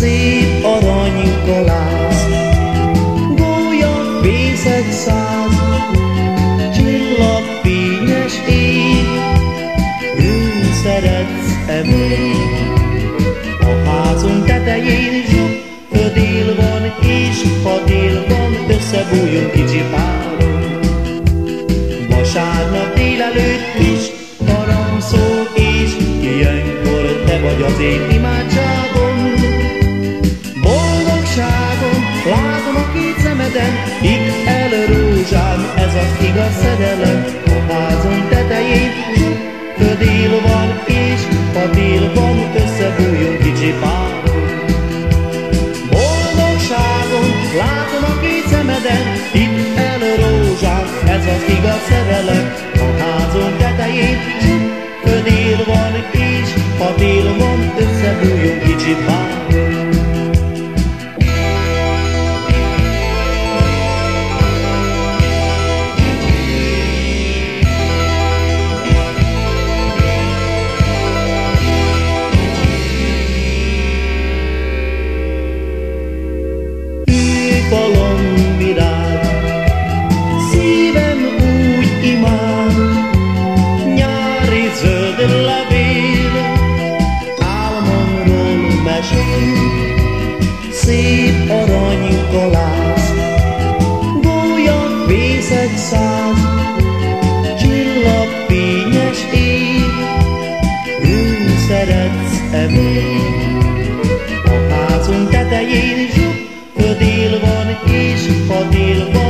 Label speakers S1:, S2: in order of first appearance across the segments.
S1: szép arany kalász, gólya fészek száz, csillagfényes ég, ő szeretsz-e még? A házunk tetején zsuk, födél van, és ha dél van, összebújunk kicsi páron. Vasárnap délelőtt is param szól, és ilyenkor te vagy az én szerelem. A házon tetején födél van, és ha dél van, összebújunk kicsi páron. Boldogságom, látom a két szemeden, itt el rózsám, ez az igaz szerelem. A házon tetején födél van, és ha dél van, összebújunk kicsi páron. Nyári zöld levél, álmomról mesél, szép arany kalász, gólya fészek száz, csillagfényes ég, ő szeretsz-e? A házunk tetején zsuk, födél van, és ha dél van,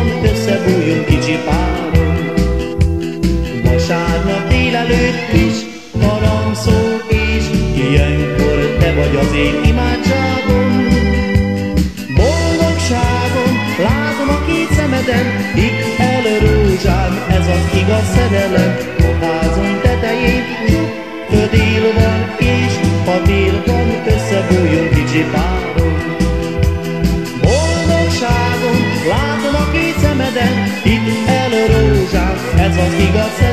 S1: az én imádságom. Boldogságom, lázom a két szemeden, itt el ez az igaz szerelem. Koházom tetején, sok födél van, és ha dél van, összebújjon kicsi párom. Boldogságom, látom a két szemeden, itt el ez az igaz szerelem.